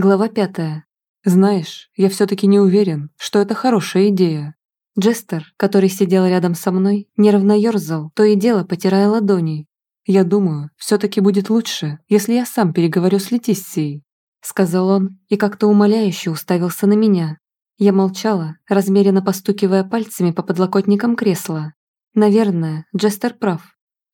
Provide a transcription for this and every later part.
Глава пятая. Знаешь, я все-таки не уверен, что это хорошая идея. Джестер, который сидел рядом со мной, нервно ерзал, то и дело потирая ладони. Я думаю, все-таки будет лучше, если я сам переговорю с Летиссией. Сказал он и как-то умоляюще уставился на меня. Я молчала, размеренно постукивая пальцами по подлокотникам кресла. Наверное, Джестер прав.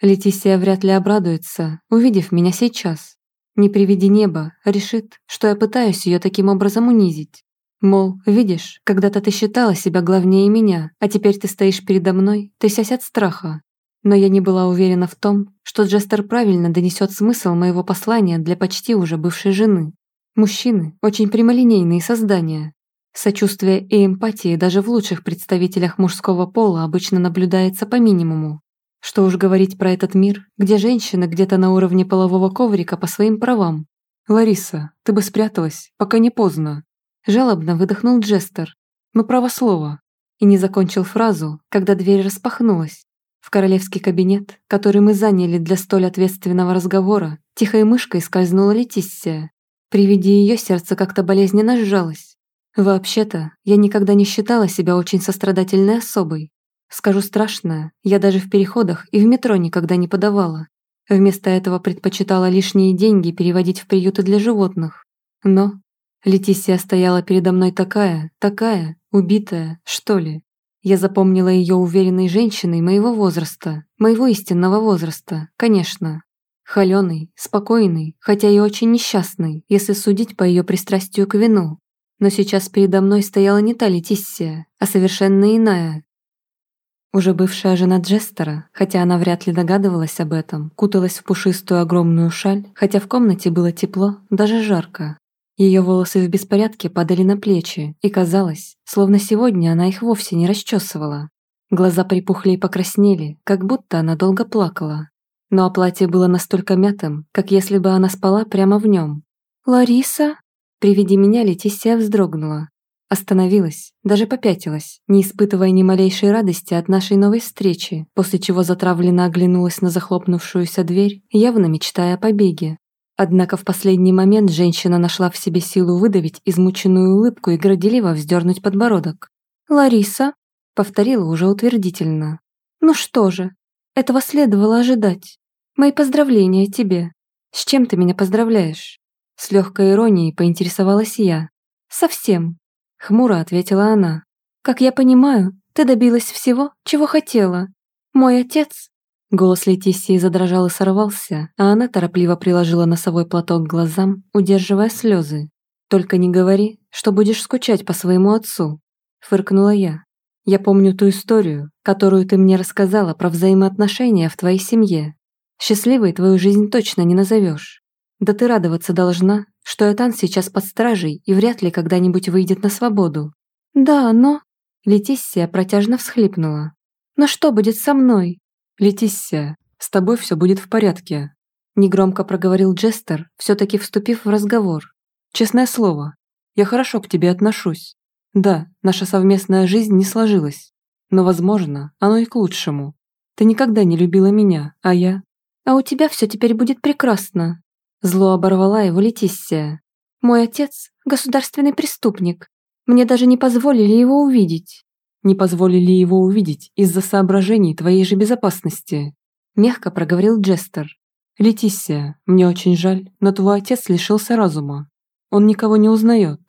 Летисия вряд ли обрадуется, увидев меня сейчас. Не приведи небо, решит, что я пытаюсь ее таким образом унизить. Мол, видишь, когда-то ты считала себя главнее меня, а теперь ты стоишь передо мной, трясясь от страха. Но я не была уверена в том, что Джестер правильно донесет смысл моего послания для почти уже бывшей жены. Мужчины – очень прямолинейные создания. Сочувствие и эмпатии даже в лучших представителях мужского пола обычно наблюдается по минимуму. Что уж говорить про этот мир, где женщина где-то на уровне полового коврика по своим правам. «Лариса, ты бы спряталась, пока не поздно». Жалобно выдохнул Джестер. «Ну, право слово». И не закончил фразу, когда дверь распахнулась. В королевский кабинет, который мы заняли для столь ответственного разговора, тихой мышкой скользнула Летиссия. При виде ее сердце как-то болезненно сжалось. Вообще-то, я никогда не считала себя очень сострадательной особой, Скажу страшное, я даже в переходах и в метро никогда не подавала. Вместо этого предпочитала лишние деньги переводить в приюты для животных. Но Летисия стояла передо мной такая, такая, убитая, что ли. Я запомнила ее уверенной женщиной моего возраста, моего истинного возраста, конечно. Холёный, спокойный, хотя и очень несчастный, если судить по ее пристрастию к вину. Но сейчас передо мной стояла не та Летиссия, а совершенно иная, уже бывшая жена Джестера, хотя она вряд ли догадывалась об этом, куталась в пушистую огромную шаль, хотя в комнате было тепло, даже жарко. Ее волосы в беспорядке падали на плечи, и казалось, словно сегодня она их вовсе не расчесывала. Глаза припухли и покраснели, как будто она долго плакала. Но платье было настолько мятым, как если бы она спала прямо в нем. «Лариса?» При виде меня Летисия вздрогнула, Остановилась, даже попятилась, не испытывая ни малейшей радости от нашей новой встречи, после чего затравленно оглянулась на захлопнувшуюся дверь, явно мечтая о побеге. Однако в последний момент женщина нашла в себе силу выдавить измученную улыбку и горделиво вздернуть подбородок. «Лариса?» — повторила уже утвердительно. «Ну что же, этого следовало ожидать. Мои поздравления тебе. С чем ты меня поздравляешь?» С легкой иронией поинтересовалась я. «Совсем. Хмуро ответила она. «Как я понимаю, ты добилась всего, чего хотела. Мой отец...» Голос Летисии задрожал и сорвался, а она торопливо приложила носовой платок к глазам, удерживая слезы. «Только не говори, что будешь скучать по своему отцу», — фыркнула я. «Я помню ту историю, которую ты мне рассказала про взаимоотношения в твоей семье. Счастливой твою жизнь точно не назовешь. Да ты радоваться должна, что Этан сейчас под стражей и вряд ли когда-нибудь выйдет на свободу. Да, но... Летиссия протяжно всхлипнула. Но что будет со мной? Летиссия, с тобой все будет в порядке. Негромко проговорил Джестер, все-таки вступив в разговор. Честное слово, я хорошо к тебе отношусь. Да, наша совместная жизнь не сложилась. Но, возможно, оно и к лучшему. Ты никогда не любила меня, а я... А у тебя все теперь будет прекрасно, Зло оборвала его Летиссия. «Мой отец – государственный преступник. Мне даже не позволили его увидеть». «Не позволили его увидеть из-за соображений твоей же безопасности», – мягко проговорил Джестер. «Летиссия, мне очень жаль, но твой отец лишился разума. Он никого не узнает.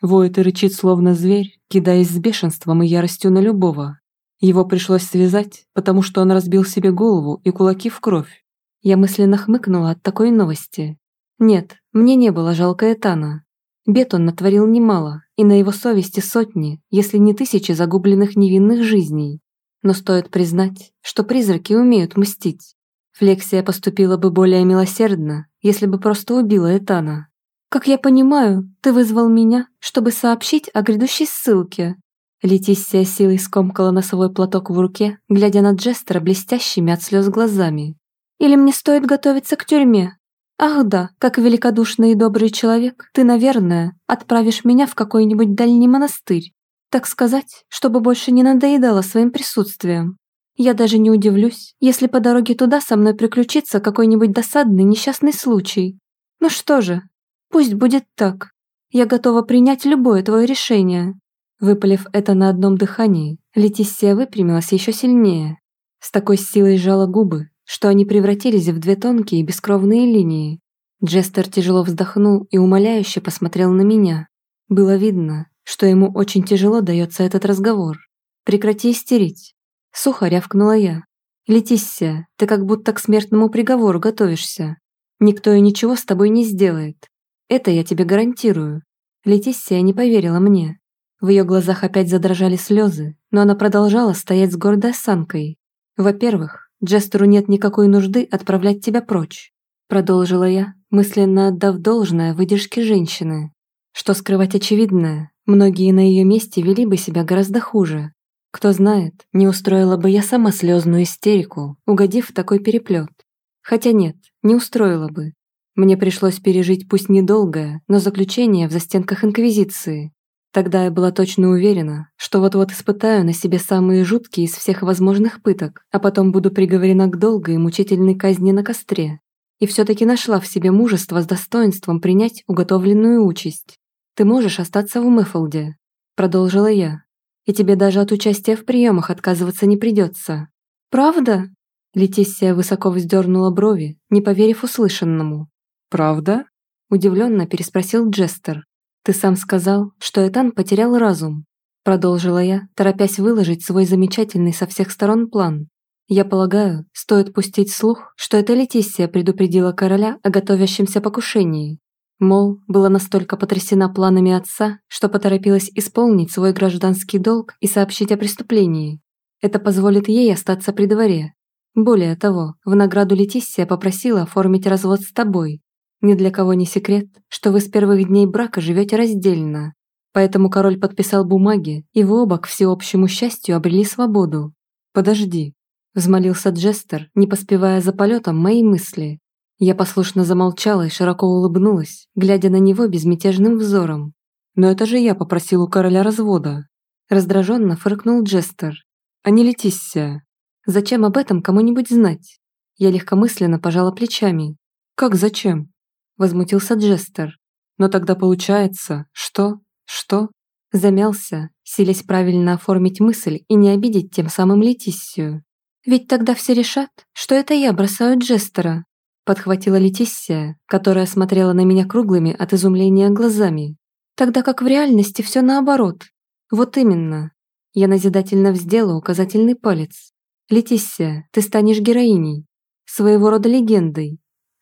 Воет и рычит, словно зверь, кидаясь с бешенством и яростью на любого. Его пришлось связать, потому что он разбил себе голову и кулаки в кровь. Я мысленно хмыкнула от такой новости. Нет, мне не было жалко Этана. Бед он натворил немало, и на его совести сотни, если не тысячи загубленных невинных жизней. Но стоит признать, что призраки умеют мстить. Флексия поступила бы более милосердно, если бы просто убила Этана. «Как я понимаю, ты вызвал меня, чтобы сообщить о грядущей ссылке». Летиссия силой скомкала носовой платок в руке, глядя на Джестера блестящими от слез глазами. Или мне стоит готовиться к тюрьме? Ах да, как великодушный и добрый человек, ты, наверное, отправишь меня в какой-нибудь дальний монастырь, так сказать, чтобы больше не надоедало своим присутствием. Я даже не удивлюсь, если по дороге туда со мной приключится какой-нибудь досадный несчастный случай. Ну что же, пусть будет так. Я готова принять любое твое решение». Выпалив это на одном дыхании, Летиссия выпрямилась еще сильнее. С такой силой сжала губы, что они превратились в две тонкие бескровные линии. Джестер тяжело вздохнул и умоляюще посмотрел на меня. Было видно, что ему очень тяжело дается этот разговор. «Прекрати истерить!» Сухо рявкнула я. «Летиссия, ты как будто к смертному приговору готовишься. Никто и ничего с тобой не сделает. Это я тебе гарантирую». Летиссия не поверила мне. В ее глазах опять задрожали слезы, но она продолжала стоять с гордой осанкой. «Во-первых, Джестеру нет никакой нужды отправлять тебя прочь», продолжила я, мысленно отдав должное выдержке женщины. Что скрывать очевидное, многие на ее месте вели бы себя гораздо хуже. Кто знает, не устроила бы я сама слезную истерику, угодив в такой переплет. Хотя нет, не устроила бы. Мне пришлось пережить пусть недолгое, но заключение в застенках Инквизиции. Тогда я была точно уверена, что вот-вот испытаю на себе самые жуткие из всех возможных пыток, а потом буду приговорена к долгой и мучительной казни на костре. И все-таки нашла в себе мужество с достоинством принять уготовленную участь. «Ты можешь остаться в Мэффолде», – продолжила я, и тебе даже от участия в приемах отказываться не придется. Правда? Летиссия высоко вздернула брови, не поверив услышанному. «Правда?» – удивленно переспросил Джестер. «Ты сам сказал, что Этан потерял разум», – продолжила я, торопясь выложить свой замечательный со всех сторон план. «Я полагаю, стоит пустить слух, что эта Летиссия предупредила короля о готовящемся покушении, Мол, была настолько потрясена планами отца, что поторопилась исполнить свой гражданский долг и сообщить о преступлении. Это позволит ей остаться при дворе. Более того, в награду Летиссия попросила оформить развод с тобой. Ни для кого не секрет, что вы с первых дней брака живете раздельно. Поэтому король подписал бумаги, и вы оба к всеобщему счастью обрели свободу. «Подожди», – взмолился Джестер, не поспевая за полетом моей мысли. Я послушно замолчала и широко улыбнулась, глядя на него безмятежным взором. «Но это же я попросил у короля развода!» Раздраженно фыркнул Джестер. «А не Летиссия. Зачем об этом кому-нибудь знать?» Я легкомысленно пожала плечами. «Как зачем?» Возмутился Джестер. «Но тогда получается, что? Что?» Замялся, силясь правильно оформить мысль и не обидеть тем самым Летиссию. «Ведь тогда все решат, что это я бросаю Джестера, подхватила Летиссия, которая смотрела на меня круглыми от изумления глазами. Тогда как в реальности все наоборот. Вот именно. Я назидательно вздела указательный палец. Летиссия, ты станешь героиней. Своего рода легендой.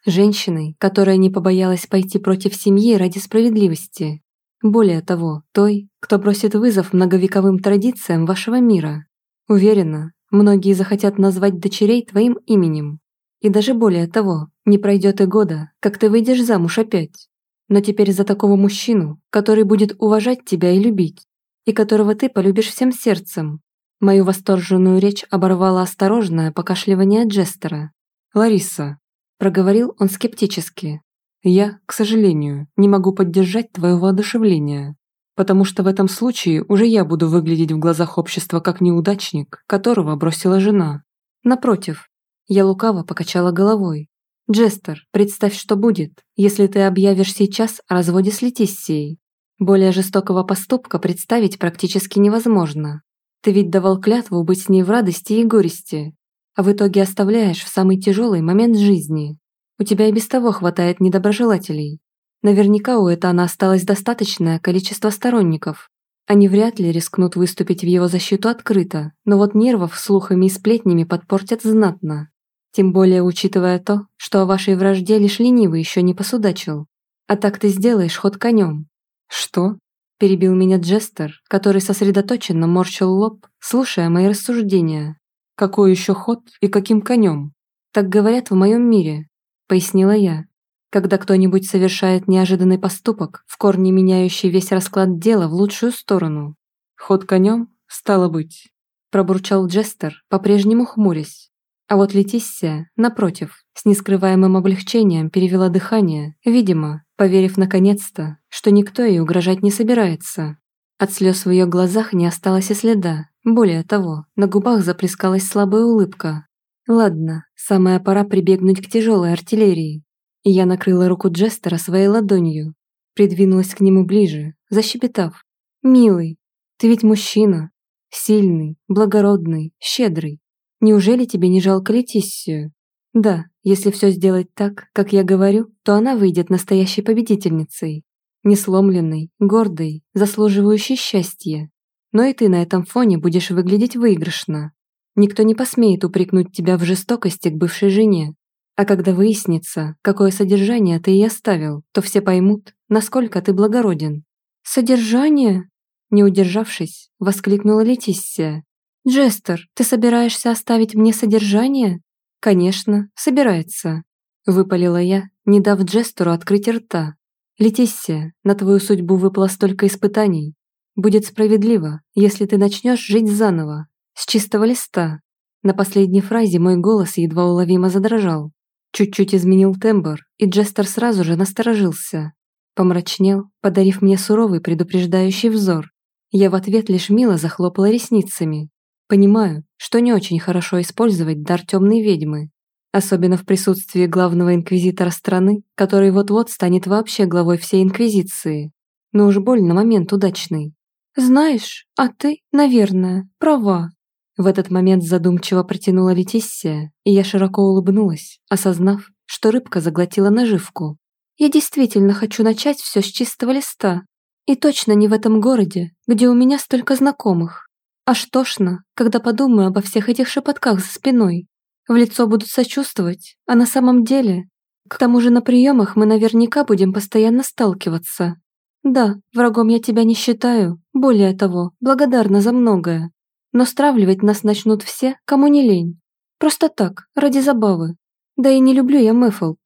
Женщиной, которая не побоялась пойти против семьи ради справедливости. Более того, той, кто бросит вызов многовековым традициям вашего мира. Уверена, многие захотят назвать дочерей твоим именем. И даже более того, не пройдет и года, как ты выйдешь замуж опять. Но теперь за такого мужчину, который будет уважать тебя и любить, и которого ты полюбишь всем сердцем. Мою восторженную речь оборвало осторожное покашливание Джестера. «Лариса», – проговорил он скептически, – «я, к сожалению, не могу поддержать твое воодушевление, потому что в этом случае уже я буду выглядеть в глазах общества как неудачник, которого бросила жена. Напротив, я лукаво покачала головой. «Джестер, представь, что будет, если ты объявишь сейчас о разводе с Летиссией. Более жестокого поступка представить практически невозможно. Ты ведь давал клятву быть с ней в радости и горести, а в итоге оставляешь в самый тяжелый момент жизни. У тебя и без того хватает недоброжелателей. Наверняка у Этана осталось достаточное количество сторонников, они вряд ли рискнут выступить в его защиту открыто, но вот нервов слухами и сплетнями подпортят знатно. Тем более учитывая то, что о вашей вражде лишь ленивый еще не посудачил. А так ты сделаешь ход конем. Что? Перебил меня Джестер, который сосредоточенно морщил лоб, слушая мои рассуждения. Какой еще ход и каким конем? Так говорят в моем мире, пояснила я. Когда кто-нибудь совершает неожиданный поступок, в корне меняющий весь расклад дела в лучшую сторону. Ход конем, стало быть, пробурчал Джестер, по-прежнему хмурясь. А вот Летиссия, напротив, с нескрываемым облегчением перевела дыхание, видимо, поверив наконец-то, что никто ей угрожать не собирается. От слез в ее глазах не осталось и следа. Более того, на губах заплескалась слабая улыбка. Ладно, самая пора прибегнуть к тяжелой артиллерии. Я накрыла руку Джестера своей ладонью. Придвинулась к нему ближе, защебетав. «Милый, ты ведь мужчина. Сильный, благородный, щедрый. Неужели тебе не жалко Летиссию? Да, если все сделать так, как я говорю, то она выйдет настоящей победительницей. Несломленной, гордой, заслуживающей счастья. Но и ты на этом фоне будешь выглядеть выигрышно. Никто не посмеет упрекнуть тебя в жестокости к бывшей жене. А когда выяснится, какое содержание ты ей оставил, то все поймут, насколько ты благороден. «Содержание?» Не удержавшись, воскликнула Летиссия. «Джестер, ты собираешься оставить мне содержание?» «Конечно, собирается», – выпалила я, не дав Джестеру открыть рта. «Летиссия, на твою судьбу выпало столько испытаний. Будет справедливо, если ты начнешь жить заново, с чистого листа». На последней фразе мой голос едва уловимо задрожал. Чуть-чуть изменил тембр, и Джестер сразу же насторожился. Помрачнел, подарив мне суровый предупреждающий взор. Я в ответ лишь мило захлопала ресницами. Понимаю, что не очень хорошо использовать дар темной ведьмы. Особенно в присутствии главного инквизитора страны, который вот-вот станет вообще главой всей инквизиции. Но уж больно момент удачный. «Знаешь, а ты, наверное, права», в этот момент задумчиво протянула Летиссия, и я широко улыбнулась, осознав, что рыбка заглотила наживку. «Я действительно хочу начать все с чистого листа. И точно не в этом городе, где у меня столько знакомых. Аж тошно, когда подумаю обо всех этих шепотках за спиной. В лицо будут сочувствовать, а на самом деле... К тому же на приемах мы наверняка будем постоянно сталкиваться. Да, врагом я тебя не считаю, более того, благодарна за многое. Но стравливать нас начнут все, кому не лень. Просто так, ради забавы. Да и не люблю я Мэффлд.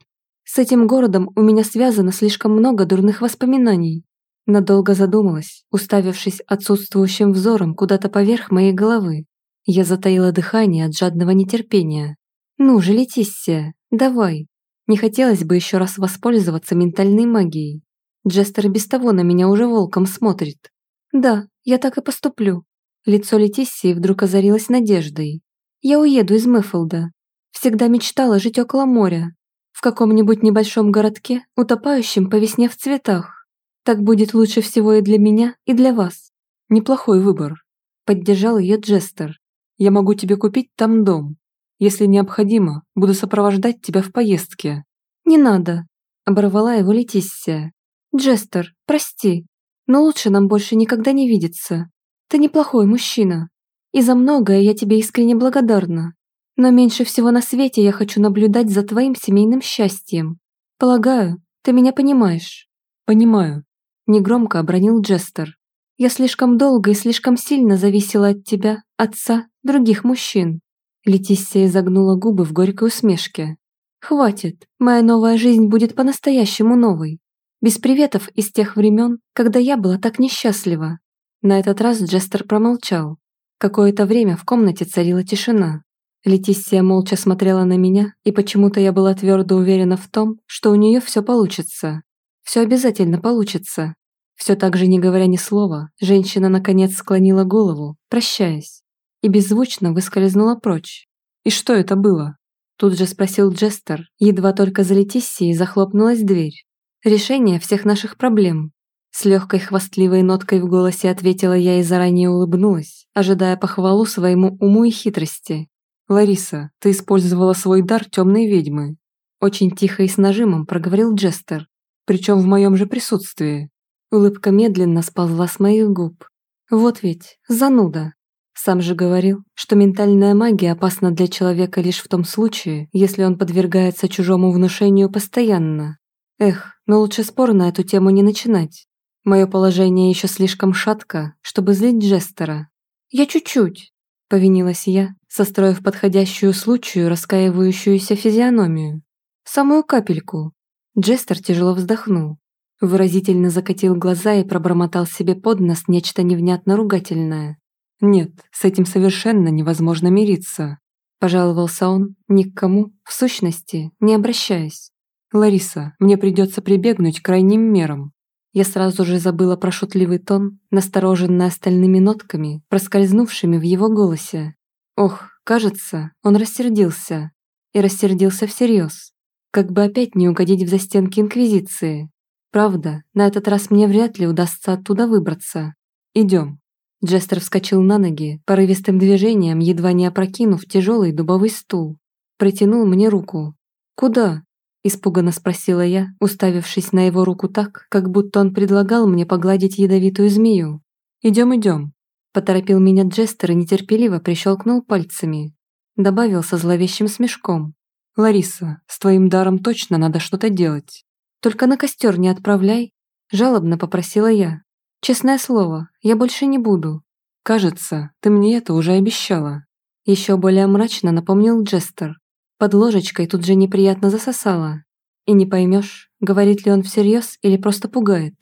С этим городом у меня связано слишком много дурных воспоминаний. Надолго задумалась, уставившись отсутствующим взором куда-то поверх моей головы. Я затаила дыхание от жадного нетерпения. «Ну же, Летиссия, давай!» Не хотелось бы еще раз воспользоваться ментальной магией. Джестер без того на меня уже волком смотрит. «Да, я так и поступлю», Лицо Летиссии вдруг озарилось надеждой. «Я уеду из Мэффилда. Всегда мечтала жить около моря, в каком-нибудь небольшом городке, утопающем по весне в цветах. Так будет лучше всего и для меня, и для вас». «Неплохой выбор», — поддержал ее Джестер. «Я могу тебе купить там дом. Если необходимо, буду сопровождать тебя в поездке». «Не надо», — оборвала его Летиссия. «Джестер, прости, но лучше нам больше никогда не видеться. Ты неплохой мужчина, и за многое я тебе искренне благодарна. Но меньше всего на свете я хочу наблюдать за твоим семейным счастьем. Полагаю, ты меня понимаешь». «Понимаю», – негромко обронил Джестер. «Я слишком долго и слишком сильно зависела от тебя, отца, других мужчин». Летиссия изогнула губы в горькой усмешке. «Хватит, моя новая жизнь будет по-настоящему новой. Без приветов из тех времен, когда я была так несчастлива. На этот раз Джестер промолчал. Какое-то время в комнате царила тишина. Летиссия молча смотрела на меня, и почему-то я была твердо уверена в том, что у нее все получится. Все обязательно получится. Все так же, не говоря ни слова, женщина наконец склонила голову, прощаясь, и беззвучно выскользнула прочь. «И что это было?» Тут же спросил Джестер, едва только за Летиссией захлопнулась дверь. «Решение всех наших проблем», с легкой хвастливой ноткой в голосе ответила я и заранее улыбнулась, ожидая похвалу своему уму и хитрости. «Лариса, ты использовала свой дар темной ведьмы». Очень тихо и с нажимом проговорил Джестер, причем в моем же присутствии. Улыбка медленно сползла с моих губ. Вот ведь, зануда. Сам же говорил, что ментальная магия опасна для человека лишь в том случае, если он подвергается чужому внушению постоянно. Эх, но лучше спор на эту тему не начинать. Мое положение еще слишком шатко, чтобы злить Джестера. «Я чуть-чуть», — повинилась я, состроив подходящую случаю раскаивающуюся физиономию. «Самую капельку». Джестер тяжело вздохнул, выразительно закатил глаза и пробормотал себе под нос нечто невнятно ругательное. «Нет, с этим совершенно невозможно мириться», – пожаловался он, ни к кому, в сущности, не обращаясь. «Лариса, мне придется прибегнуть к крайним мерам. Я сразу же забыла про шутливый тон, настороженный остальными нотками, проскользнувшими в его голосе. Ох, кажется, он рассердился. И рассердился всерьез. Как бы опять не угодить в застенки Инквизиции. Правда, на этот раз мне вряд ли удастся оттуда выбраться. Идем. Джестер вскочил на ноги, порывистым движением, едва не опрокинув тяжелый дубовый стул. Протянул мне руку. «Куда?» – испуганно спросила я, уставившись на его руку так, как будто он предлагал мне погладить ядовитую змею. «Идем, идем», – поторопил меня Джестер и нетерпеливо прищелкнул пальцами. Добавил со зловещим смешком. «Лариса, с твоим даром точно надо что-то делать. Только на костер не отправляй», – жалобно попросила я. «Честное слово, я больше не буду». «Кажется, ты мне это уже обещала». Еще более мрачно напомнил Джестер. Под ложечкой тут же неприятно засосало. И не поймешь, говорит ли он всерьез или просто пугает.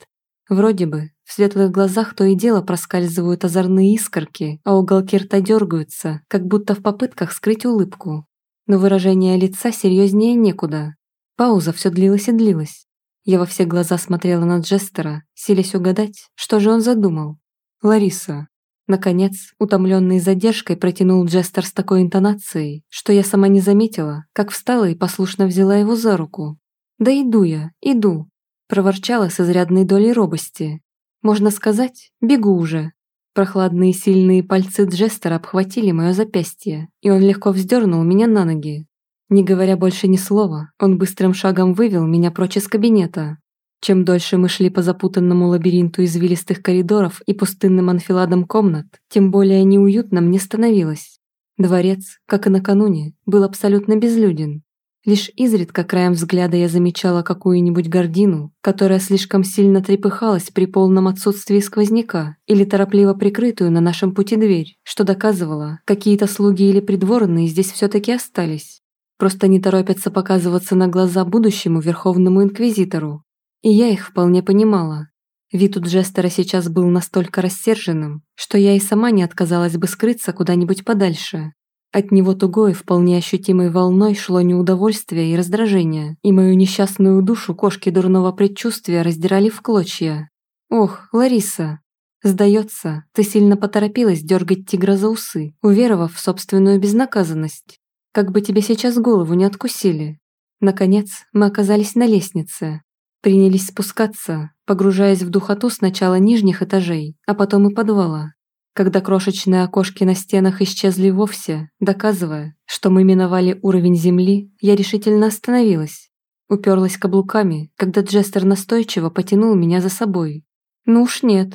Вроде бы, в светлых глазах то и дело проскальзывают озорные искорки, а уголки рта дергаются, как будто в попытках скрыть улыбку. Но выражение лица серьезнее некуда. Пауза все длилась и длилась. Я во все глаза смотрела на Джестера, силясь угадать, что же он задумал. «Лариса». Наконец, утомленный задержкой, протянул Джестер с такой интонацией, что я сама не заметила, как встала и послушно взяла его за руку. «Да иду я, иду», – проворчала с изрядной долей робости. «Можно сказать, бегу уже». Прохладные сильные пальцы Джестера обхватили мое запястье, и он легко вздернул меня на ноги. Не говоря больше ни слова, он быстрым шагом вывел меня прочь из кабинета. Чем дольше мы шли по запутанному лабиринту извилистых коридоров и пустынным анфиладам комнат, тем более неуютно мне становилось. Дворец, как и накануне, был абсолютно безлюден. Лишь изредка краем взгляда я замечала какую-нибудь гордину, которая слишком сильно трепыхалась при полном отсутствии сквозняка или торопливо прикрытую на нашем пути дверь, что доказывало, какие-то слуги или придворные здесь все-таки остались. Просто не торопятся показываться на глаза будущему Верховному Инквизитору. И я их вполне понимала. Вид у Джестера сейчас был настолько рассерженным, что я и сама не отказалась бы скрыться куда-нибудь подальше. От него тугой, вполне ощутимой волной шло неудовольствие и раздражение, и мою несчастную душу кошки дурного предчувствия раздирали в клочья. «Ох, Лариса!» «Сдается, ты сильно поторопилась дергать тигра за усы, уверовав в собственную безнаказанность. Как бы тебе сейчас голову не откусили. Наконец, мы оказались на лестнице. Принялись спускаться, погружаясь в духоту сначала нижних этажей, а потом и подвала. Когда крошечные окошки на стенах исчезли вовсе, доказывая, что мы миновали уровень земли, я решительно остановилась. Уперлась каблуками, когда Джестер настойчиво потянул меня за собой. Ну уж нет.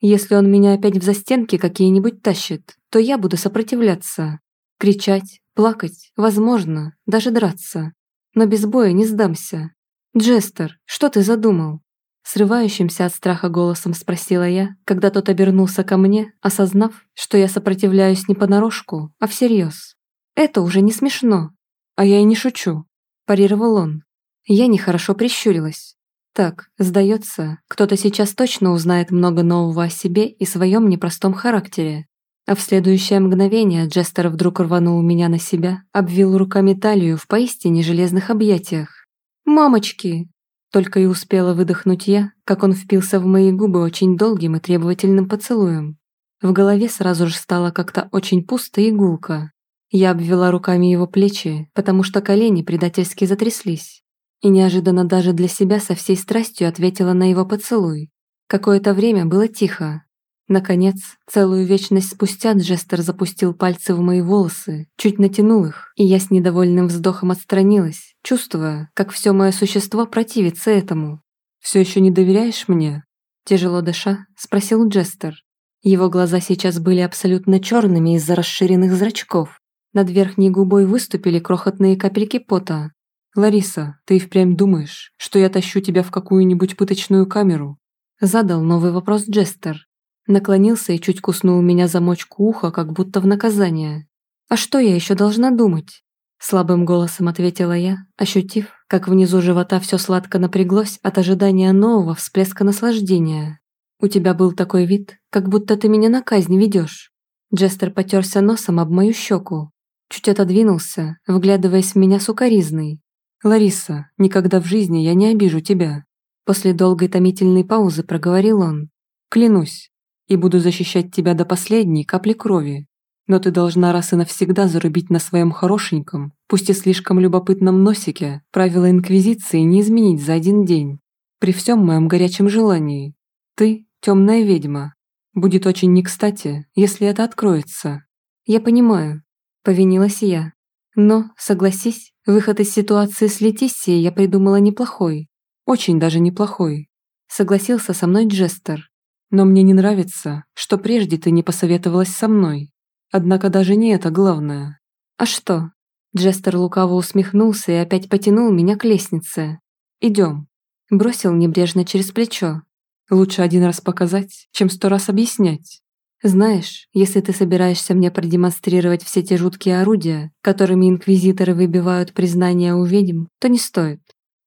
Если он меня опять в застенки какие-нибудь тащит, то я буду сопротивляться. Кричать, Плакать, возможно, даже драться. Но без боя не сдамся. «Джестер, что ты задумал?» Срывающимся от страха голосом спросила я, когда тот обернулся ко мне, осознав, что я сопротивляюсь не понарошку, а всерьез. «Это уже не смешно. А я и не шучу», – парировал он. Я нехорошо прищурилась. Так, сдается, кто-то сейчас точно узнает много нового о себе и своем непростом характере. А в следующее мгновение Джестер вдруг рванул меня на себя, обвил руками талию в поистине железных объятиях. «Мамочки!» Только и успела выдохнуть я, как он впился в мои губы очень долгим и требовательным поцелуем. В голове сразу же стало как-то очень пусто и гулко. Я обвела руками его плечи, потому что колени предательски затряслись. И неожиданно даже для себя со всей страстью ответила на его поцелуй. Какое-то время было тихо, Наконец, целую вечность спустя Джестер запустил пальцы в мои волосы, чуть натянул их, и я с недовольным вздохом отстранилась, чувствуя, как все мое существо противится этому. «Все еще не доверяешь мне?» Тяжело дыша, спросил Джестер. Его глаза сейчас были абсолютно черными из-за расширенных зрачков. Над верхней губой выступили крохотные капельки пота. «Лариса, ты впрямь думаешь, что я тащу тебя в какую-нибудь пыточную камеру?» Задал новый вопрос Джестер. Наклонился и чуть куснул меня за мочку уха, как будто в наказание. «А что я еще должна думать?» Слабым голосом ответила я, ощутив, как внизу живота все сладко напряглось от ожидания нового всплеска наслаждения. «У тебя был такой вид, как будто ты меня на казнь ведешь». Джестер потерся носом об мою щеку. Чуть отодвинулся, вглядываясь в меня сукоризной. «Лариса, никогда в жизни я не обижу тебя». После долгой томительной паузы проговорил он. «Клянусь, и буду защищать тебя до последней капли крови. Но ты должна раз и навсегда зарубить на своем хорошеньком, пусть и слишком любопытном носике, правила Инквизиции не изменить за один день. При всем моем горячем желании. Ты – темная ведьма. Будет очень не кстати, если это откроется. Я понимаю. Повинилась я. Но, согласись, выход из ситуации с Летиссией я придумала неплохой. Очень даже неплохой. Согласился со мной Джестер. Но мне не нравится, что прежде ты не посоветовалась со мной. Однако даже не это главное. А что? Джестер лукаво усмехнулся и опять потянул меня к лестнице. Идем. Бросил небрежно через плечо. Лучше один раз показать, чем сто раз объяснять. Знаешь, если ты собираешься мне продемонстрировать все те жуткие орудия, которыми инквизиторы выбивают признания у ведьм, то не стоит.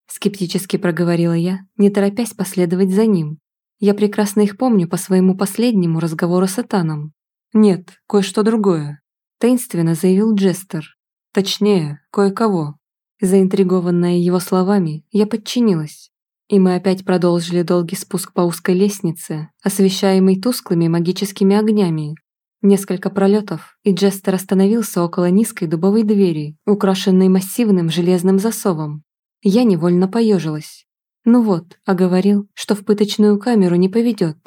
Скептически проговорила я, не торопясь последовать за ним. Я прекрасно их помню по своему последнему разговору с Атаном. Нет, кое-что другое. Таинственно заявил Джестер. Точнее, кое-кого. Заинтригованная его словами, я подчинилась. И мы опять продолжили долгий спуск по узкой лестнице, освещаемой тусклыми магическими огнями. Несколько пролетов, и Джестер остановился около низкой дубовой двери, украшенной массивным железным засовом. Я невольно поежилась. Ну вот, а говорил, что в пыточную камеру не поведет.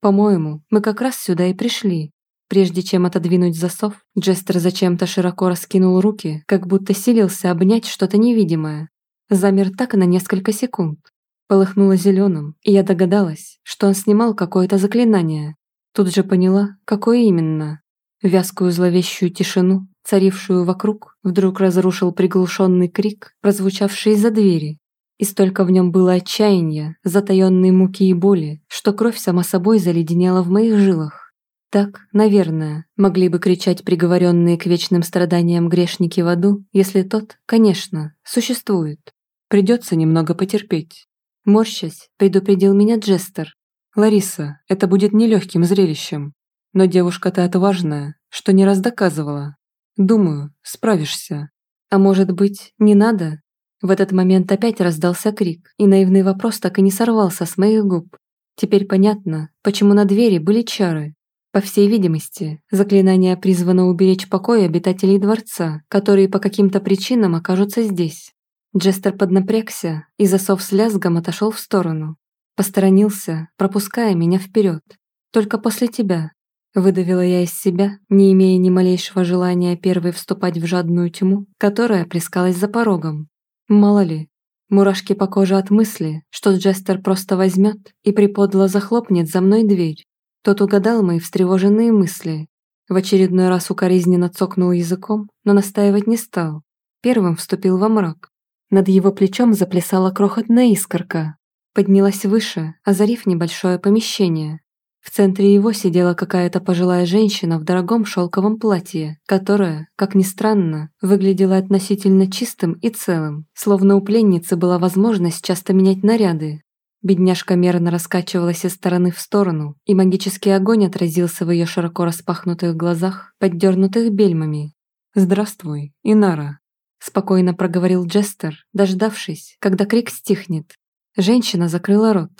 По-моему, мы как раз сюда и пришли. Прежде чем отодвинуть засов, Джестер зачем-то широко раскинул руки, как будто силился обнять что-то невидимое. Замер так на несколько секунд, Полыхнуло зеленым, и я догадалась, что он снимал какое-то заклинание. Тут же поняла, какое именно. Вязкую зловещую тишину, царившую вокруг, вдруг разрушил приглушенный крик, прозвучавший из-за двери. И столько в нем было отчаяния, затаенной муки и боли, что кровь сама собой заледенела в моих жилах. Так, наверное, могли бы кричать приговоренные к вечным страданиям грешники в аду, если тот, конечно, существует. Придется немного потерпеть. Морщась, предупредил меня Джестер. «Лариса, это будет нелегким зрелищем. Но девушка-то отважная, что не раз доказывала. Думаю, справишься. А может быть, не надо?» В этот момент опять раздался крик, и наивный вопрос так и не сорвался с моих губ. Теперь понятно, почему на двери были чары. По всей видимости, заклинание призвано уберечь покой обитателей дворца, которые по каким-то причинам окажутся здесь. Джестер поднапрягся и засов с лязгом отошел в сторону. Посторонился, пропуская меня вперед. Только после тебя. Выдавила я из себя, не имея ни малейшего желания первой вступать в жадную тьму, которая плескалась за порогом. Мало ли, мурашки по коже от мысли, что Джестер просто возьмет и приподло захлопнет за мной дверь. Тот угадал мои встревоженные мысли. В очередной раз укоризненно цокнул языком, но настаивать не стал. Первым вступил во мрак. Над его плечом заплясала крохотная искорка. Поднялась выше, озарив небольшое помещение. В центре его сидела какая-то пожилая женщина в дорогом шелковом платье, которое, как ни странно, выглядело относительно чистым и целым, словно у пленницы была возможность часто менять наряды. Бедняжка мерно раскачивалась из стороны в сторону, и магический огонь отразился в ее широко распахнутых глазах, поддернутых бельмами. «Здравствуй, Инара», спокойно проговорил Джестер, дождавшись, когда крик стихнет. Женщина закрыла рот,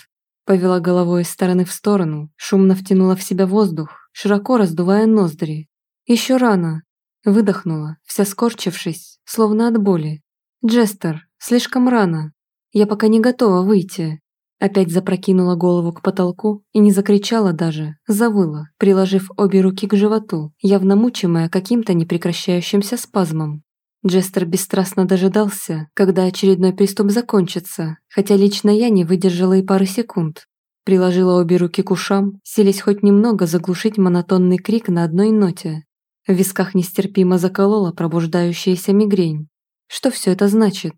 повела головой из стороны в сторону, шумно втянула в себя воздух, широко раздувая ноздри. Еще рано. Выдохнула, вся скорчившись, словно от боли. «Джестер, слишком рано. Я пока не готова выйти». Опять запрокинула голову к потолку и не закричала даже, завыла, приложив обе руки к животу, явно мучимая каким-то непрекращающимся спазмом. Джестер бесстрастно дожидался, когда очередной приступ закончится, хотя лично я не выдержала и пары секунд. Приложила обе руки к ушам, селись хоть немного заглушить монотонный крик на одной ноте. В висках нестерпимо заколола пробуждающаяся мигрень. Что все это значит?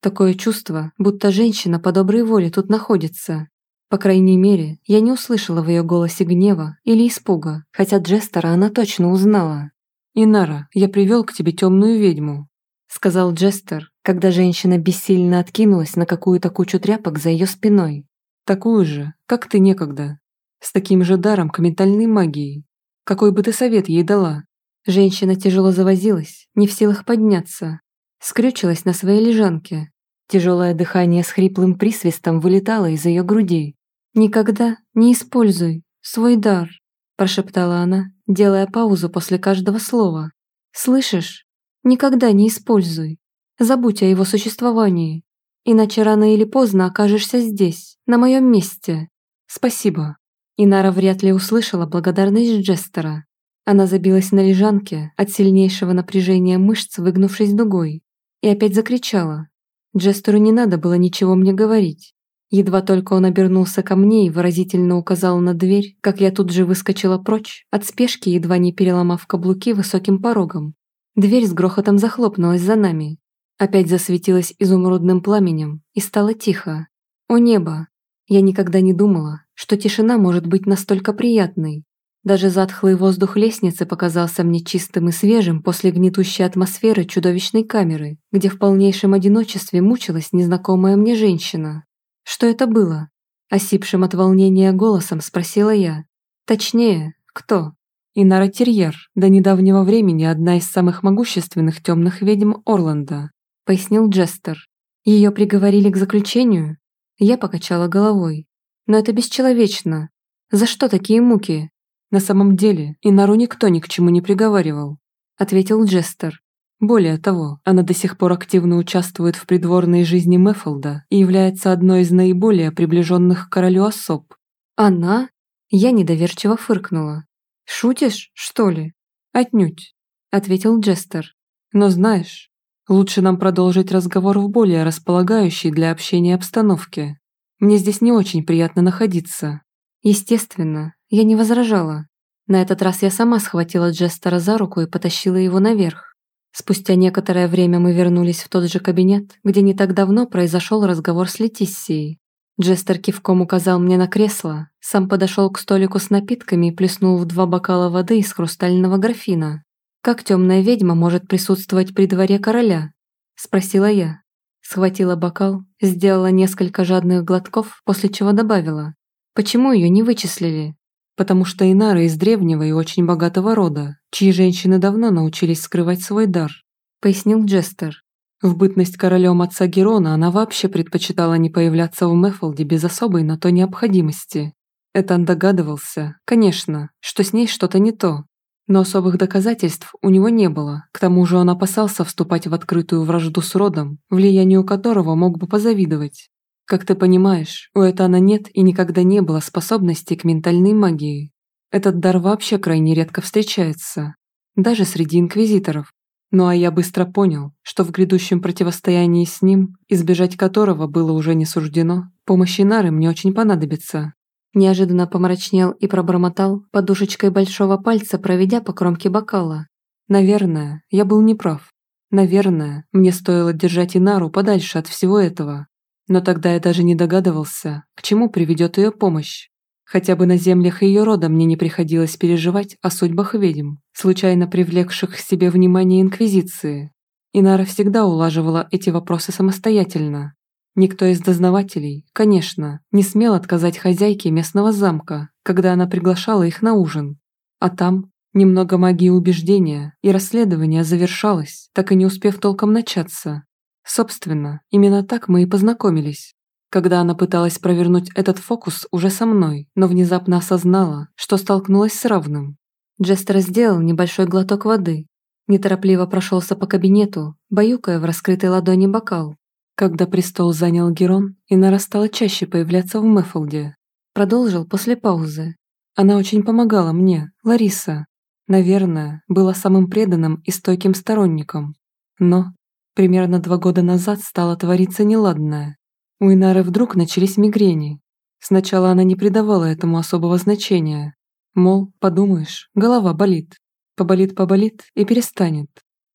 Такое чувство, будто женщина по доброй воле тут находится. По крайней мере, я не услышала в ее голосе гнева или испуга, хотя Джестера она точно узнала. «Инара, я привел к тебе темную ведьму сказал Джестер, когда женщина бессильно откинулась на какую-то кучу тряпок за ее спиной. Такую же, как ты некогда. С таким же даром к ментальной магии. Какой бы ты совет ей дала? Женщина тяжело завозилась, не в силах подняться. Скрючилась на своей лежанке. Тяжелое дыхание с хриплым присвистом вылетало из ее груди. «Никогда не используй свой дар», прошептала она, делая паузу после каждого слова. «Слышишь? Никогда не используй. Забудь о его существовании. Иначе рано или поздно окажешься здесь, на моем месте. Спасибо». Инара вряд ли услышала благодарность Джестера. Она забилась на лежанке от сильнейшего напряжения мышц, выгнувшись дугой, и опять закричала. Джестеру не надо было ничего мне говорить. Едва только он обернулся ко мне и выразительно указал на дверь, как я тут же выскочила прочь, от спешки едва не переломав каблуки высоким порогом. Дверь с грохотом захлопнулась за нами. Опять засветилась изумрудным пламенем и стало тихо. О небо! Я никогда не думала, что тишина может быть настолько приятной. Даже затхлый воздух лестницы показался мне чистым и свежим после гнетущей атмосферы чудовищной камеры, где в полнейшем одиночестве мучилась незнакомая мне женщина. Что это было? Осипшим от волнения голосом спросила я. Точнее, кто? Инара Терьер, до недавнего времени одна из самых могущественных темных ведьм Орланда, пояснил Джестер. Ее приговорили к заключению? Я покачала головой. Но это бесчеловечно. За что такие муки? На самом деле, Инару никто ни к чему не приговаривал, ответил Джестер. Более того, она до сих пор активно участвует в придворной жизни Меффолда и является одной из наиболее приближенных к королю особ. Она? Я недоверчиво фыркнула. «Шутишь, что ли?» «Отнюдь», — ответил Джестер. «Но знаешь, лучше нам продолжить разговор в более располагающей для общения обстановке. Мне здесь не очень приятно находиться». Естественно, я не возражала. На этот раз я сама схватила Джестера за руку и потащила его наверх. Спустя некоторое время мы вернулись в тот же кабинет, где не так давно произошел разговор с Летиссией. Джестер кивком указал мне на кресло, сам подошел к столику с напитками и плеснул в два бокала воды из хрустального графина. «Как темная ведьма может присутствовать при дворе короля?» – спросила я. Схватила бокал, сделала несколько жадных глотков, после чего добавила. «Почему ее не вычислили?» потому что Инара из древнего и очень богатого рода, чьи женщины давно научились скрывать свой дар», — пояснил Джестер. В бытность королем отца Герона она вообще предпочитала не появляться в Меффолде без особой на то необходимости. Этан догадывался, конечно, что с ней что-то не то, но особых доказательств у него не было, к тому же он опасался вступать в открытую вражду с родом, влиянию которого мог бы позавидовать. Как ты понимаешь, у Этана нет и никогда не было способностей к ментальной магии. Этот дар вообще крайне редко встречается, даже среди инквизиторов. Ну а я быстро понял, что в грядущем противостоянии с ним, избежать которого было уже не суждено, помощи Нары мне очень понадобится. Неожиданно помрачнел и пробормотал, подушечкой большого пальца проведя по кромке бокала. Наверное, я был неправ. Наверное, мне стоило держать Инару подальше от всего этого. Но тогда я даже не догадывался, к чему приведет ее помощь. Хотя бы на землях ее рода мне не приходилось переживать о судьбах ведьм, случайно привлекших к себе внимание Инквизиции. Инара всегда улаживала эти вопросы самостоятельно. Никто из дознавателей, конечно, не смел отказать хозяйке местного замка, когда она приглашала их на ужин. А там немного магии убеждения, и расследование завершалось, так и не успев толком начаться. Собственно, именно так мы и познакомились. Когда она пыталась провернуть этот фокус уже со мной, но внезапно осознала, что столкнулась с равным. Джестер сделал небольшой глоток воды, неторопливо прошелся по кабинету, баюкая в раскрытой ладони бокал. Когда престол занял Герон, Инара стала чаще появляться в Мэффолде. Продолжил после паузы. Она очень помогала мне, Лариса. Наверное, была самым преданным и стойким сторонником. Но Примерно два года назад стало твориться неладное. У Инары вдруг начались мигрени. Сначала она не придавала этому особого значения. Мол, подумаешь, голова болит. Поболит-поболит и перестанет.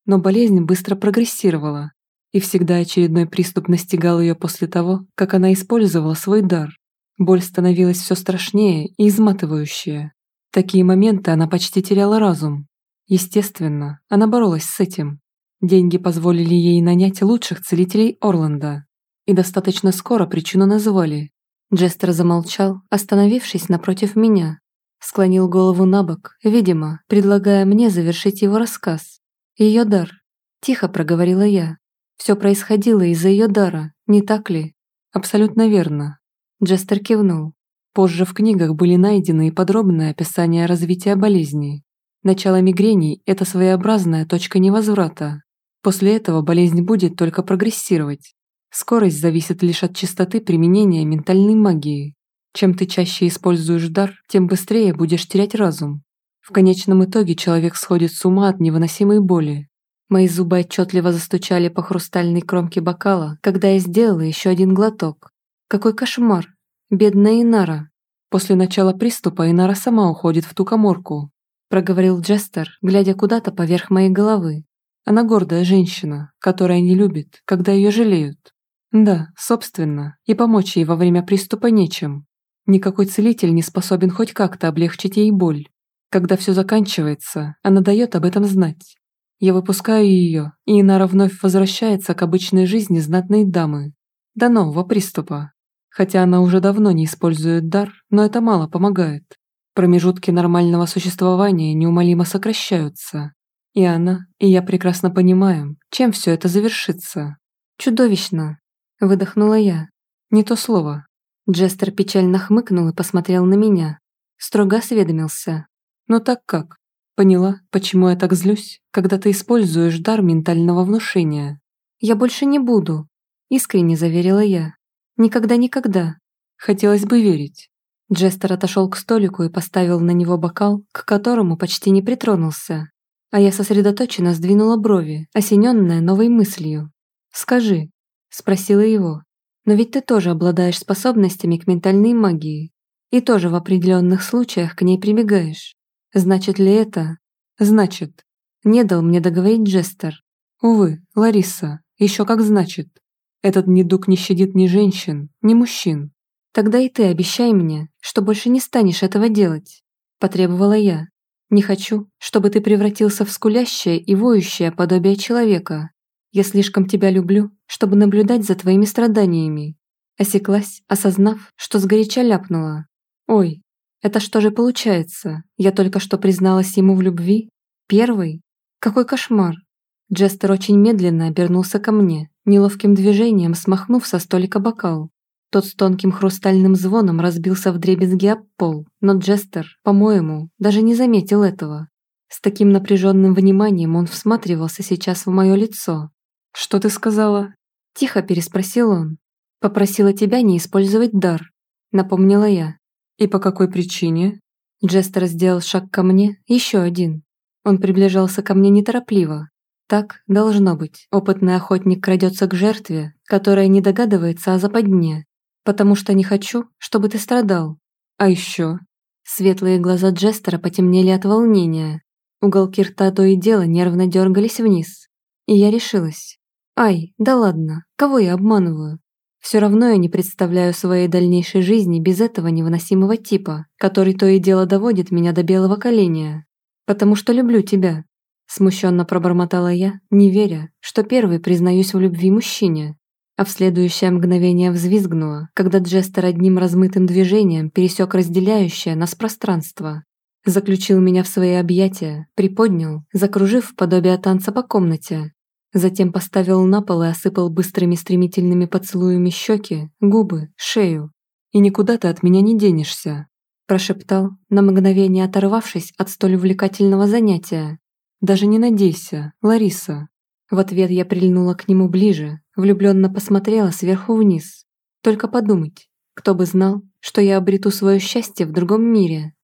Но болезнь быстро прогрессировала. И всегда очередной приступ настигал ее после того, как она использовала свой дар. Боль становилась все страшнее и изматывающее. В такие моменты она почти теряла разум. Естественно, она боролась с этим, Деньги позволили ей нанять лучших целителей Орланда. И достаточно скоро причину назвали. Джестер замолчал, остановившись напротив меня. Склонил голову на бок, видимо, предлагая мне завершить его рассказ. Ее дар. Тихо проговорила я. Все происходило из-за ее дара, не так ли? Абсолютно верно. Джестер кивнул. Позже в книгах были найдены и подробное описание развития болезни. Начало мигрений – это своеобразная точка невозврата, После этого болезнь будет только прогрессировать. Скорость зависит лишь от частоты применения ментальной магии. Чем ты чаще используешь дар, тем быстрее будешь терять разум. В конечном итоге человек сходит с ума от невыносимой боли. Мои зубы отчетливо застучали по хрустальной кромке бокала, когда я сделала еще один глоток. Какой кошмар! Бедная Инара. После начала приступа Инара сама уходит в ту коморку. Проговорил Джестер, глядя куда-то поверх моей головы. Она гордая женщина, которая не любит, когда ее жалеют. Да, собственно, и помочь ей во время приступа нечем. Никакой целитель не способен хоть как-то облегчить ей боль. Когда все заканчивается, она дает об этом знать. Я выпускаю ее, и Инара вновь возвращается к обычной жизни знатной дамы. До нового приступа. Хотя она уже давно не использует дар, но это мало помогает. Промежутки нормального существования неумолимо сокращаются. И она, и я прекрасно понимаем, чем все это завершится. Чудовищно. Выдохнула я. Не то слово. Джестер печально хмыкнул и посмотрел на меня. Строго осведомился. «Ну так как? Поняла, почему я так злюсь, когда ты используешь дар ментального внушения?» «Я больше не буду», — искренне заверила я. «Никогда-никогда». Хотелось бы верить. Джестер отошел к столику и поставил на него бокал, к которому почти не притронулся. А я сосредоточенно сдвинула брови, осененная новой мыслью. «Скажи», — спросила его, «но ведь ты тоже обладаешь способностями к ментальной магии и тоже в определенных случаях к ней прибегаешь. Значит ли это? Значит. Не дал мне договорить Джестер. Увы, Лариса, еще как значит. Этот недуг не щадит ни женщин, ни мужчин. Тогда и ты обещай мне, что больше не станешь этого делать. Потребовала я. Не хочу, чтобы ты превратился в скулящее и воющее подобие человека. Я слишком тебя люблю, чтобы наблюдать за твоими страданиями. Осеклась, осознав, что сгоряча ляпнула. Ой, это что же получается? Я только что призналась ему в любви? Первый? Какой кошмар! Джестер очень медленно обернулся ко мне, неловким движением смахнув со столика бокал. Тот с тонким хрустальным звоном разбился в дребезги об пол, но Джестер, по-моему, даже не заметил этого. С таким напряженным вниманием он всматривался сейчас в мое лицо. «Что ты сказала?» Тихо переспросил он. «Попросила тебя не использовать дар», напомнила я. «И по какой причине?» Джестер сделал шаг ко мне, еще один. Он приближался ко мне неторопливо. Так должно быть. Опытный охотник крадется к жертве, которая не догадывается о западне. Потому что не хочу, чтобы ты страдал. А еще... Светлые глаза Джестера потемнели от волнения. Уголки рта то и дело нервно дергались вниз. И я решилась. Ай, да ладно, кого я обманываю? Все равно я не представляю своей дальнейшей жизни без этого невыносимого типа, который то и дело доводит меня до белого коленя. Потому что люблю тебя. Смущенно пробормотала я, не веря, что первый признаюсь в любви мужчине. А в следующее мгновение взвизгнула, когда Джестер одним размытым движением пересек разделяющее нас пространство. Заключил меня в свои объятия, приподнял, закружив подобие танца по комнате, Затем поставил на пол и осыпал быстрыми стремительными поцелуями щеки, губы, шею. «И никуда ты от меня не денешься», прошептал, на мгновение оторвавшись от столь увлекательного занятия. «Даже не надейся, Лариса». В ответ я прильнула к нему ближе, влюбленно посмотрела сверху вниз. Только подумать, кто бы знал, что я обрету свое счастье в другом мире.